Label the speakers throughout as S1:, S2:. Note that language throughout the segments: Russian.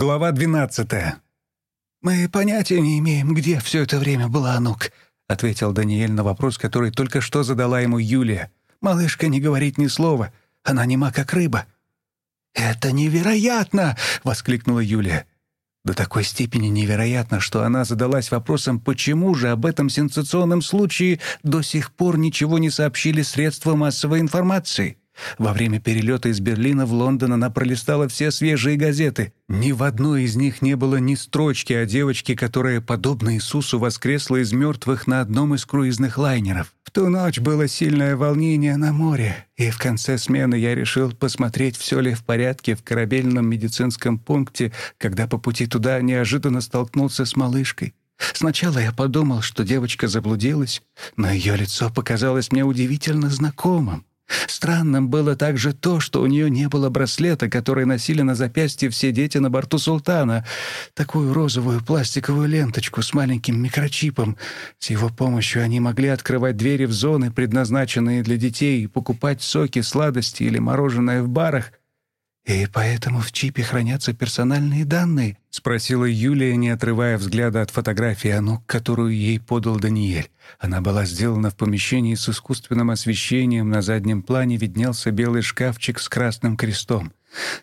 S1: Глава 12.
S2: «Мы понятия не имеем, где все это время была Анук», — ответил Даниэль на вопрос, который только что задала ему Юлия. «Малышка не говорит ни слова. Она нема, как рыба». «Это невероятно!» — воскликнула Юлия. До такой степени невероятно, что она задалась вопросом, почему же об этом сенсационном случае до сих пор ничего не сообщили средства массовой информации. Во время перелета из Берлина в Лондон она пролистала все свежие газеты. Ни в одной из них не было ни строчки о девочке, которая, подобно Иисусу, воскресла из мертвых на одном из круизных лайнеров. В ту ночь было сильное волнение на море, и в конце смены я решил посмотреть, все ли в порядке в корабельном медицинском пункте, когда по пути туда неожиданно столкнулся с малышкой. Сначала я подумал, что девочка заблудилась, но ее лицо показалось мне удивительно знакомым. Странным было также то, что у нее не было браслета, который носили на запястье все дети на борту «Султана», такую розовую пластиковую ленточку с маленьким микрочипом. С его помощью они могли открывать двери в зоны, предназначенные для детей, и покупать соки, сладости или мороженое в барах. «И поэтому в чипе хранятся персональные данные?» — спросила Юлия, не отрывая взгляда от фотографии Анук, которую ей подал Даниэль. Она была сделана в помещении с искусственным освещением, на заднем плане виднелся белый шкафчик с красным крестом.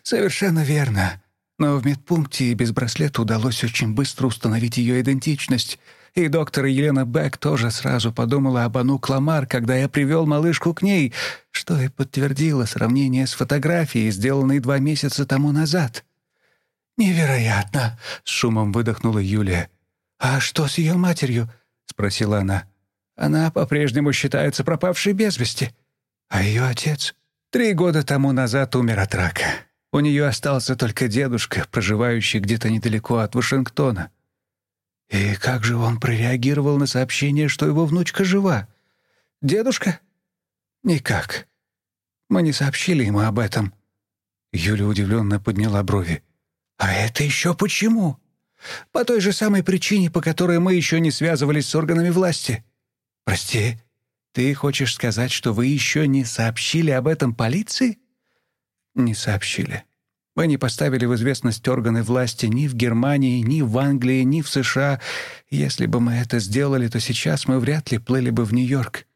S2: «Совершенно верно. Но в медпункте и без браслета удалось очень быстро установить ее идентичность. И доктор Елена Бек тоже сразу подумала об Ану Кламар, когда я привел малышку к ней, что и подтвердило сравнение с фотографией, сделанной два месяца тому назад. «Невероятно!» — с шумом выдохнула Юлия. «А что с ее матерью?» — спросила она. «Она по-прежнему считается пропавшей без вести. А ее отец три года тому назад умер от рака. У нее остался только дедушка, проживающий где-то недалеко от Вашингтона. И как же он прореагировал на сообщение, что его внучка жива? Дедушка? Никак. Мы не сообщили ему об этом. Юля удивленно подняла брови. А это еще почему? По той же самой причине, по которой мы еще не связывались с органами власти. Прости, ты хочешь сказать, что вы еще не сообщили об этом полиции? Не сообщили. Мы не поставили в известность органы власти ни в Германии, ни в Англии, ни в США. Если бы мы это сделали, то сейчас мы вряд ли плыли бы в Нью-Йорк.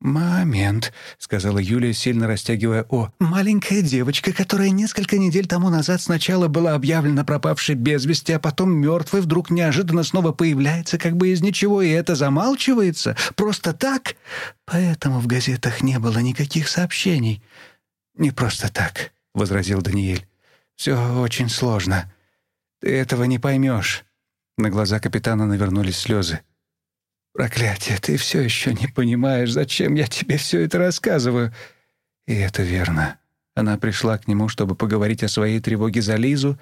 S2: «Момент», — сказала Юлия, сильно растягивая «о». «Маленькая девочка, которая несколько недель тому назад сначала была объявлена пропавшей без вести, а потом мертвой, вдруг неожиданно снова появляется как бы из ничего, и это замалчивается? Просто так? Поэтому в газетах не было никаких сообщений». «Не просто так», — возразил Даниэль. Все очень сложно. Ты этого не поймешь». На глаза капитана навернулись слезы. «Проклятие, ты все еще не понимаешь, зачем я тебе все это рассказываю». И это верно. Она пришла к нему, чтобы поговорить о своей тревоге за Лизу,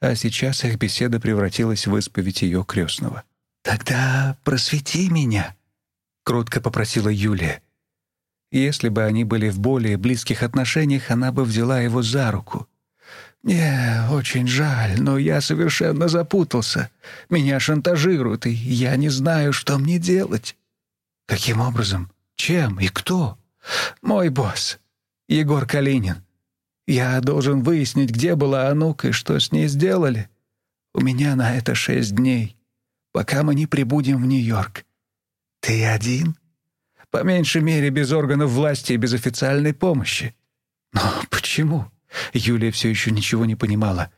S2: а сейчас их беседа превратилась в исповедь ее крестного. «Тогда просвети меня», — кротко попросила Юлия. Если бы они были в более близких отношениях, она бы взяла его за руку. «Мне очень жаль, но я совершенно запутался. Меня шантажируют, и я не знаю, что мне делать». «Каким образом? Чем и кто?» «Мой босс, Егор Калинин. Я должен выяснить, где была Анука и что с ней сделали. У меня на это шесть дней, пока мы не прибудем в Нью-Йорк. Ты один?» «По меньшей мере, без органов власти и без официальной помощи». «Но почему?» Юлия все еще ничего не понимала,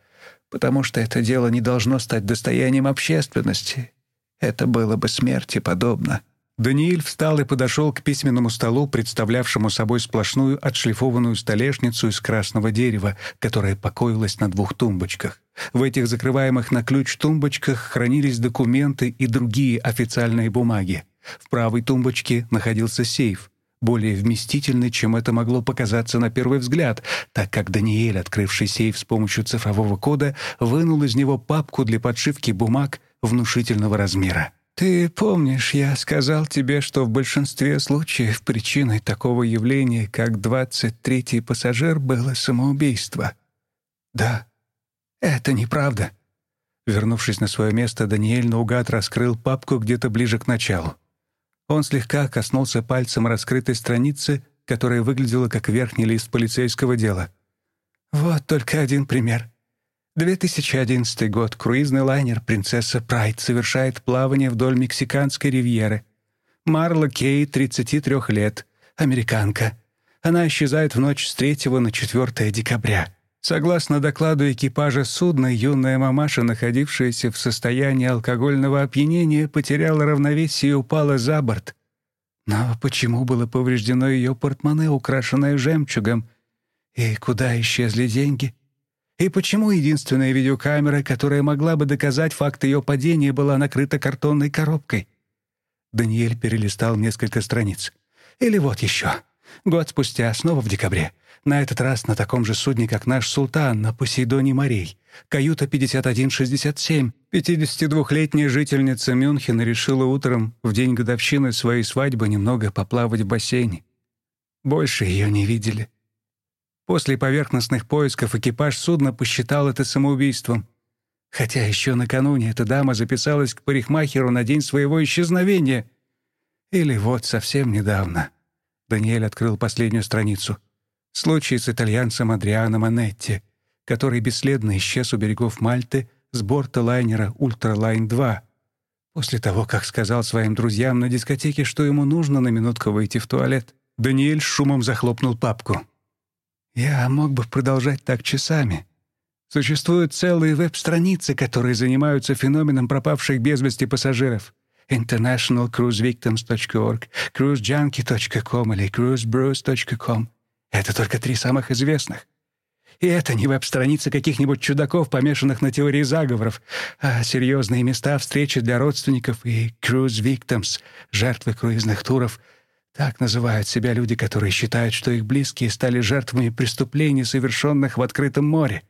S2: потому что это дело не должно стать достоянием общественности. Это было бы смерти подобно. Даниэль встал и подошел к письменному столу, представлявшему собой сплошную отшлифованную столешницу из красного дерева, которая покоилась на двух тумбочках. В этих закрываемых на ключ тумбочках хранились документы и другие официальные бумаги. В правой тумбочке находился сейф более вместительной, чем это могло показаться на первый взгляд, так как Даниэль, открывший сейф с помощью цифрового кода, вынул из него папку для подшивки бумаг внушительного размера. «Ты помнишь, я сказал тебе, что в большинстве случаев причиной такого явления, как двадцать третий пассажир, было самоубийство?» «Да, это неправда». Вернувшись на свое место, Даниэль наугад раскрыл папку где-то ближе к началу. Он слегка коснулся пальцем раскрытой страницы, которая выглядела как верхний лист полицейского дела. «Вот только один пример. 2011 год. Круизный лайнер «Принцесса Прайд» совершает плавание вдоль Мексиканской ривьеры. Марла Кей, 33 лет, американка. Она исчезает в ночь с 3 на 4 декабря. Согласно докладу экипажа судна, юная мамаша, находившаяся в состоянии алкогольного опьянения, потеряла равновесие и упала за борт. Но почему было повреждено ее портмоне, украшенное жемчугом? И куда исчезли деньги? И почему единственная видеокамера, которая могла бы доказать факт ее падения, была накрыта картонной коробкой? Даниэль перелистал несколько страниц. Или вот еще. Год спустя, снова в декабре, на этот раз на таком же судне, как наш «Султан» на Посейдоне морей. Каюта 5167. 52-летняя жительница Мюнхена решила утром, в день годовщины своей свадьбы, немного поплавать в бассейне. Больше ее не видели. После поверхностных поисков экипаж судна посчитал это самоубийством. Хотя еще накануне эта дама записалась к парикмахеру на день своего исчезновения. Или вот совсем недавно. Даниэль открыл последнюю страницу — Случай с итальянцем Адриано Манетти, который бесследно исчез у берегов Мальты с борта лайнера «Ультралайн-2», после того, как сказал своим друзьям на дискотеке, что ему нужно на минутку выйти в туалет. Даниэль с шумом захлопнул папку. «Я мог бы продолжать так часами. Существуют целые веб-страницы, которые занимаются феноменом пропавших без вести пассажиров. internationalcruisevictims.org, cruisejunkie.com или cruisebrews.com. Это только три самых известных. И это не веб-страницы каких-нибудь чудаков, помешанных на теории заговоров, а серьезные места встречи для родственников и cruise victims, жертвы круизных туров. Так называют себя люди, которые считают, что их близкие стали жертвами преступлений, совершенных в открытом море.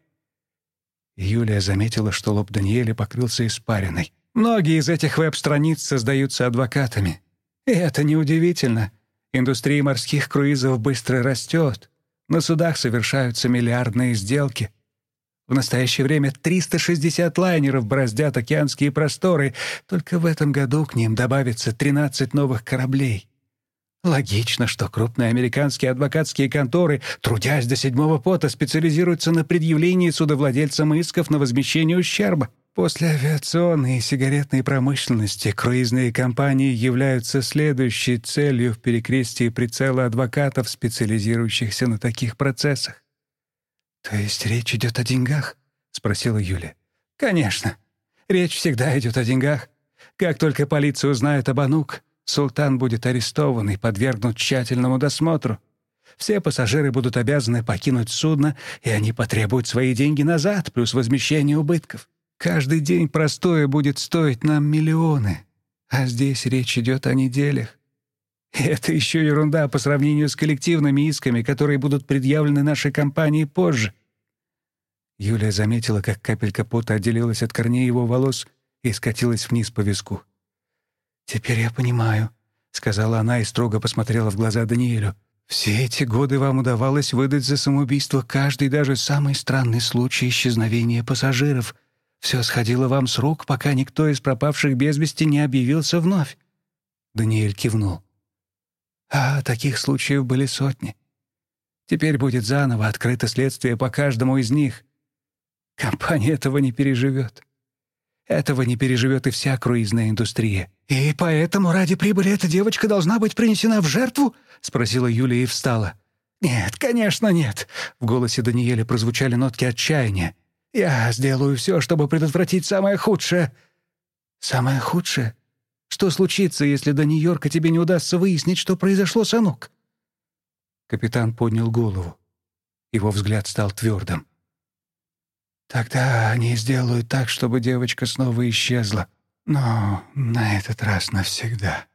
S2: Юлия заметила, что лоб Даниэля покрылся испариной. Многие из этих веб-страниц создаются адвокатами. И это неудивительно. Индустрия морских круизов быстро растет. На судах совершаются миллиардные сделки. В настоящее время 360 лайнеров бороздят океанские просторы. Только в этом году к ним добавится 13 новых кораблей. Логично, что крупные американские адвокатские конторы, трудясь до седьмого пота, специализируются на предъявлении судовладельцам исков на возмещение ущерба. После авиационной и сигаретной промышленности круизные компании являются следующей целью в перекрестии прицела адвокатов, специализирующихся на таких процессах. «То есть речь идет о деньгах?» — спросила Юля. «Конечно. Речь всегда идет о деньгах. Как только полиция узнает об Анук, султан будет арестован и подвергнут тщательному досмотру. Все пассажиры будут обязаны покинуть судно, и они потребуют свои деньги назад, плюс возмещение убытков. Каждый день простое будет стоить нам миллионы, а здесь речь идет о неделях. Это еще ерунда по сравнению с коллективными исками, которые будут предъявлены нашей компании позже. Юлия заметила, как капелька пота отделилась от корней его волос и скатилась вниз по виску. «Теперь я понимаю», — сказала она и строго посмотрела в глаза Даниэлю. «Все эти годы вам удавалось выдать за самоубийство каждый, даже самый странный случай исчезновения пассажиров — все сходило вам с рук, пока никто из пропавших без вести не объявился вновь. Даниэль кивнул. А таких случаев были сотни. Теперь будет заново открыто следствие по каждому из них. Компания этого не переживет. Этого не переживет и вся круизная индустрия. «И поэтому ради прибыли эта девочка должна быть принесена в жертву?» — спросила Юлия и встала. «Нет, конечно, нет». В голосе Даниэля прозвучали нотки отчаяния. Я сделаю все, чтобы предотвратить самое худшее». «Самое худшее? Что случится, если до Нью-Йорка тебе не удастся выяснить, что произошло с Анук?» Капитан поднял голову. Его взгляд стал твердым. «Тогда они сделают так, чтобы девочка снова исчезла. Но на этот раз навсегда».